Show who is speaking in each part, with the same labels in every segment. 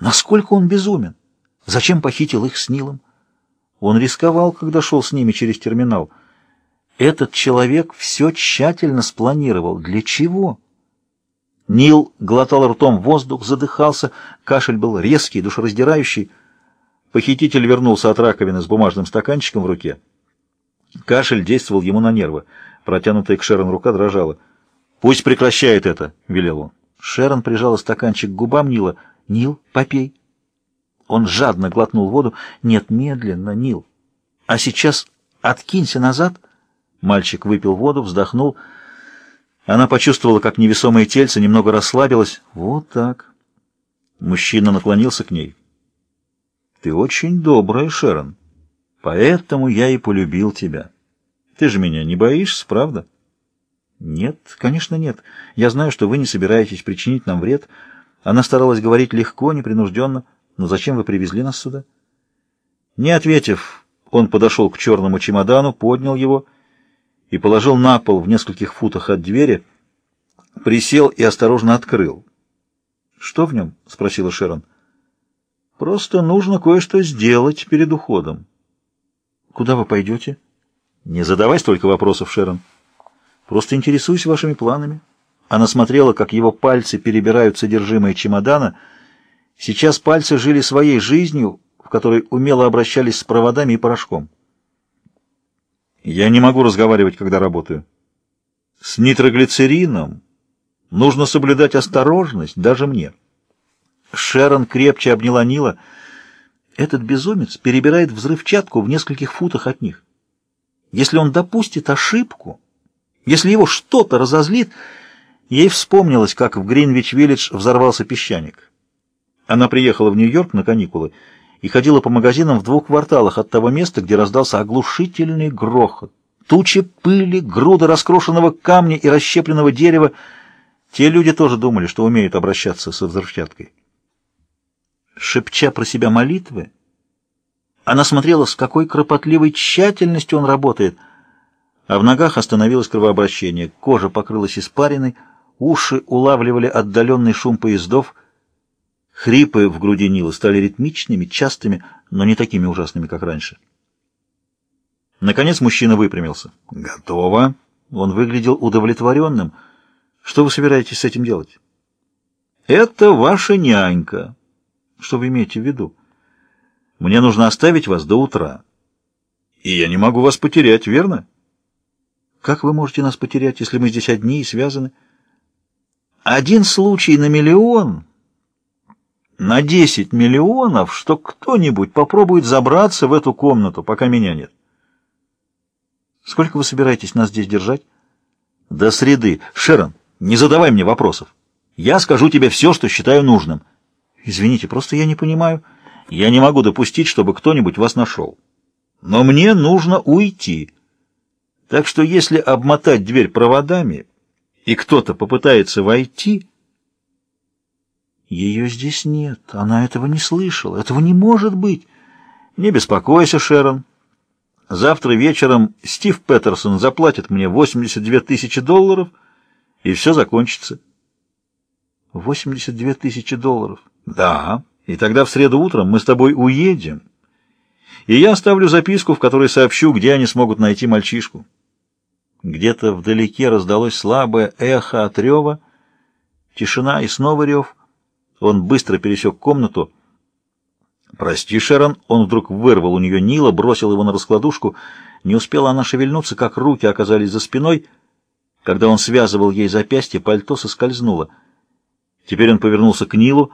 Speaker 1: Насколько он безумен? Зачем похитил их с Нилом? Он рисковал, когда шел с ними через терминал. Этот человек все тщательно спланировал. Для чего? Нил глотал ртом воздух, задыхался, кашель был резкий, душераздирающий. Похититель вернулся от раковины с бумажным стаканчиком в руке. Кашель действовал ему на нервы. Протянутая к Шерон рука дрожала. «Пусть прекращает это», — велел он. Шерон прижала стаканчик к губам Нила. «Нил, попей». Он жадно глотнул воду. «Нет, медленно, Нил. А сейчас откинься назад». Мальчик выпил воду, вздохнул. Она почувствовала, как невесомое тельце немного расслабилось. «Вот так». Мужчина наклонился к ней. «Ты очень добрая, Шерон. Поэтому я и полюбил тебя. Ты же меня не боишься, правда?» «Нет, конечно, нет. Я знаю, что вы не собираетесь причинить нам вред». Она старалась говорить легко, непринужденно. «Но зачем вы привезли нас сюда?» Не ответив, он подошел к черному чемодану, поднял его и положил на пол в нескольких футах от двери, присел и осторожно открыл. «Что в нем?» — спросила Шерон. «Просто нужно кое-что сделать перед уходом». «Куда вы пойдете?» «Не задавай столько вопросов, Шерон. Просто интересуюсь вашими планами». Она смотрела, как его пальцы перебирают содержимое чемодана. Сейчас пальцы жили своей жизнью, в которой умело обращались с проводами и порошком. Я не могу разговаривать, когда работаю. С нитроглицерином нужно соблюдать осторожность даже мне. Шерон крепче обняла Нила. Этот безумец перебирает взрывчатку в нескольких футах от них. Если он допустит ошибку, если его что-то разозлит, Ей вспомнилось, как в Гринвич-Виллидж взорвался песчаник. Она приехала в Нью-Йорк на каникулы и ходила по магазинам в двух кварталах от того места, где раздался оглушительный грохот. Тучи пыли, груда раскрошенного камня и расщепленного дерева. Те люди тоже думали, что умеют обращаться со взрывчаткой. Шепча про себя молитвы, она смотрела, с какой кропотливой тщательностью он работает, а в ногах остановилось кровообращение, кожа покрылась испариной, Уши улавливали отдаленный шум поездов. Хрипы в груди Нила стали ритмичными, частыми, но не такими ужасными, как раньше. Наконец мужчина выпрямился. «Готово». Он выглядел удовлетворенным. «Что вы собираетесь с этим делать?» «Это ваша нянька». «Что вы имеете в виду?» «Мне нужно оставить вас до утра». «И я не могу вас потерять, верно?» «Как вы можете нас потерять, если мы здесь одни и связаны?» Один случай на миллион, на десять миллионов, что кто-нибудь попробует забраться в эту комнату, пока меня нет. Сколько вы собираетесь нас здесь держать? До среды. Шерон, не задавай мне вопросов. Я скажу тебе все, что считаю нужным. Извините, просто я не понимаю. Я не могу допустить, чтобы кто-нибудь вас нашел. Но мне нужно уйти. Так что если обмотать дверь проводами и кто-то попытается войти... Ее здесь нет, она этого не слышала, этого не может быть. Не беспокойся, Шерон. Завтра вечером Стив Петерсон заплатит мне 82 тысячи долларов, и все закончится. 82 тысячи долларов? Да, и тогда в среду утром мы с тобой уедем, и я оставлю записку, в которой сообщу, где они смогут найти мальчишку. Где-то вдалеке раздалось слабое эхо от рева, тишина и снова рев. Он быстро пересек комнату. «Прости, Шерон!» Он вдруг вырвал у нее Нила, бросил его на раскладушку. Не успела она шевельнуться, как руки оказались за спиной. Когда он связывал ей запястье, пальто соскользнуло. Теперь он повернулся к Нилу.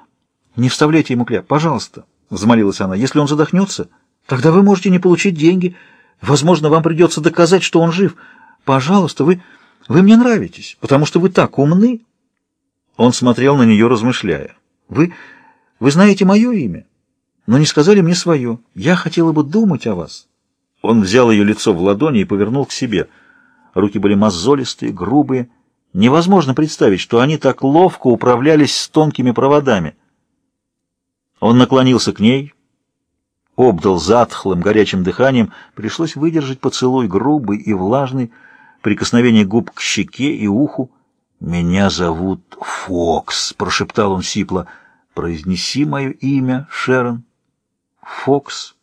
Speaker 1: «Не вставляйте ему кляп, пожалуйста!» — взмолилась она. «Если он задохнется, тогда вы можете не получить деньги. Возможно, вам придется доказать, что он жив». Пожалуйста, вы... вы мне нравитесь, потому что вы так умны. Он смотрел на нее, размышляя. Вы... вы знаете мое имя, но не сказали мне свое. Я хотела бы думать о вас. Он взял ее лицо в ладони и повернул к себе. Руки были мозолистые, грубые. Невозможно представить, что они так ловко управлялись с тонкими проводами. Он наклонился к ней, обдал затхлым горячим дыханием. Пришлось выдержать поцелуй грубый и влажный, прикосновение губ к щеке и уху. «Меня зовут Фокс», — прошептал он сипло. Произнеси мое имя, Шерон. Фокс.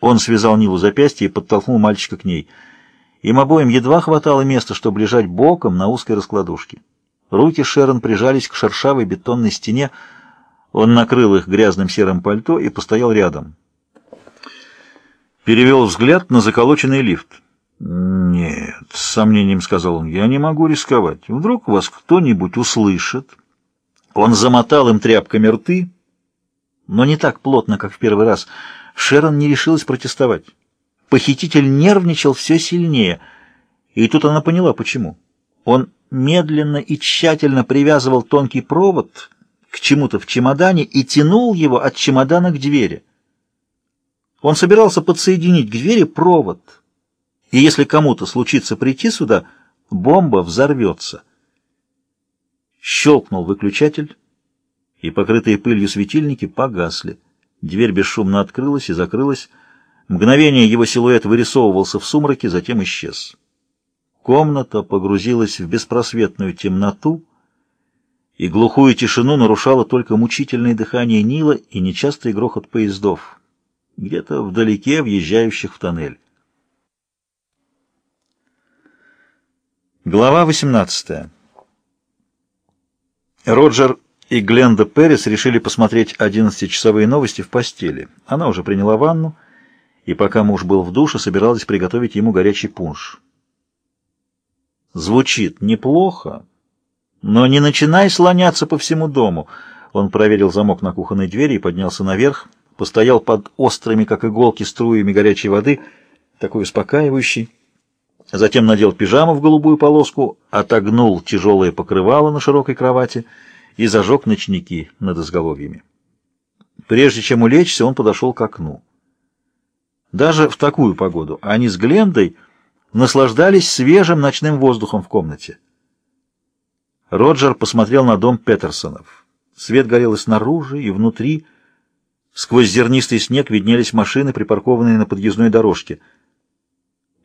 Speaker 1: Он связал Нилу запястье и подтолкнул мальчика к ней. Им обоим едва хватало места, чтобы лежать боком на узкой раскладушке. Руки Шерон прижались к шершавой бетонной стене. Он накрыл их грязным серым пальто и постоял рядом. Перевел взгляд на заколоченный лифт. «Нет», — с сомнением сказал он, — «я не могу рисковать. Вдруг вас кто-нибудь услышит». Он замотал им тряпками рты, но не так плотно, как в первый раз. Шерон не решилась протестовать. Похититель нервничал все сильнее, и тут она поняла, почему. Он медленно и тщательно привязывал тонкий провод к чему-то в чемодане и тянул его от чемодана к двери. Он собирался подсоединить к двери провод, и если кому-то случится прийти сюда, бомба взорвется. Щелкнул выключатель, и покрытые пылью светильники погасли. Дверь бесшумно открылась и закрылась. Мгновение его силуэт вырисовывался в сумраке, затем исчез. Комната погрузилась в беспросветную темноту, и глухую тишину нарушало только мучительное дыхание Нила и нечастый грохот поездов, где-то вдалеке въезжающих в тоннель. Глава 18. Роджер и Гленда Перрис решили посмотреть 11-часовые новости в постели. Она уже приняла ванну, и пока муж был в душе, собиралась приготовить ему горячий пунш. Звучит неплохо, но не начинай слоняться по всему дому. Он проверил замок на кухонной двери и поднялся наверх, постоял под острыми, как иголки, струями горячей воды, такой успокаивающий. Затем надел пижаму в голубую полоску, отогнул тяжелое покрывало на широкой кровати — и зажег ночники над изголовьями. Прежде чем улечься, он подошел к окну. Даже в такую погоду они с Глендой наслаждались свежим ночным воздухом в комнате. Роджер посмотрел на дом Петерсонов. Свет горел и снаружи, и внутри. Сквозь зернистый снег виднелись машины, припаркованные на подъездной дорожке.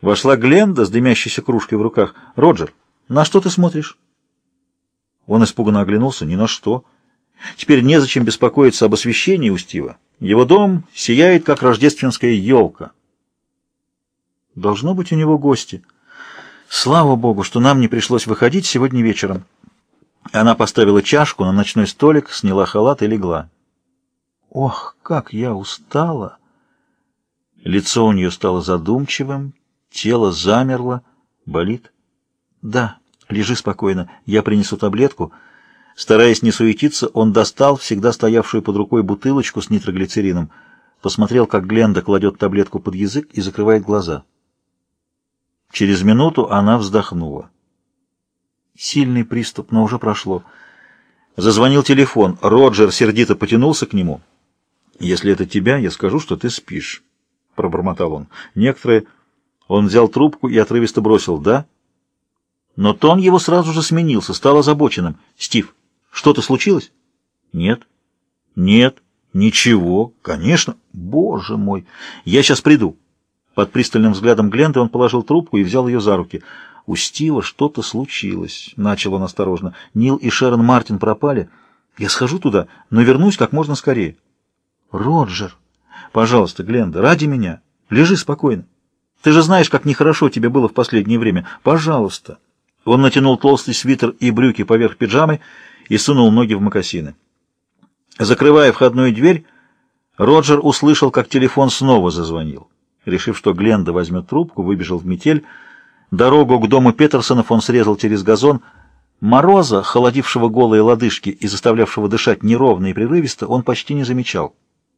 Speaker 1: Вошла Гленда с дымящейся кружкой в руках. «Роджер, на что ты смотришь?» Он испуганно оглянулся. Ни на что. Теперь незачем беспокоиться об освещении у Стива. Его дом сияет, как рождественская елка. Должно быть у него гости. Слава богу, что нам не пришлось выходить сегодня вечером. Она поставила чашку на ночной столик, сняла халат и легла. Ох, как я устала! Лицо у нее стало задумчивым, тело замерло. Болит? Да. Лежи спокойно, я принесу таблетку. Стараясь не суетиться, он достал всегда стоявшую под рукой бутылочку с нитроглицерином, посмотрел, как Гленда кладет таблетку под язык и закрывает глаза. Через минуту она вздохнула. Сильный приступ, но уже прошло. Зазвонил телефон. Роджер сердито потянулся к нему. «Если это тебя, я скажу, что ты спишь», — пробормотал он. Некоторые... Он взял трубку и отрывисто бросил «да». Но тон его сразу же сменился, стал озабоченным. «Стив, что-то случилось?» «Нет». «Нет». «Ничего». «Конечно». «Боже мой! Я сейчас приду». Под пристальным взглядом Гленды он положил трубку и взял ее за руки. «У Стива что-то случилось», — начал он осторожно. «Нил и Шерон Мартин пропали. Я схожу туда, но вернусь как можно скорее». «Роджер, пожалуйста, Гленда, ради меня. Лежи спокойно. Ты же знаешь, как нехорошо тебе было в последнее время. Пожалуйста». Он натянул толстый свитер и брюки поверх пиджамы и сунул ноги в мокасины. Закрывая входную дверь, Роджер услышал, как телефон снова зазвонил. Решив, что Гленда возьмет трубку, выбежал в метель. Дорогу к дому Петерсонов он срезал через газон. Мороза, холодившего голые лодыжки и заставлявшего дышать неровно и прерывисто, он почти не замечал.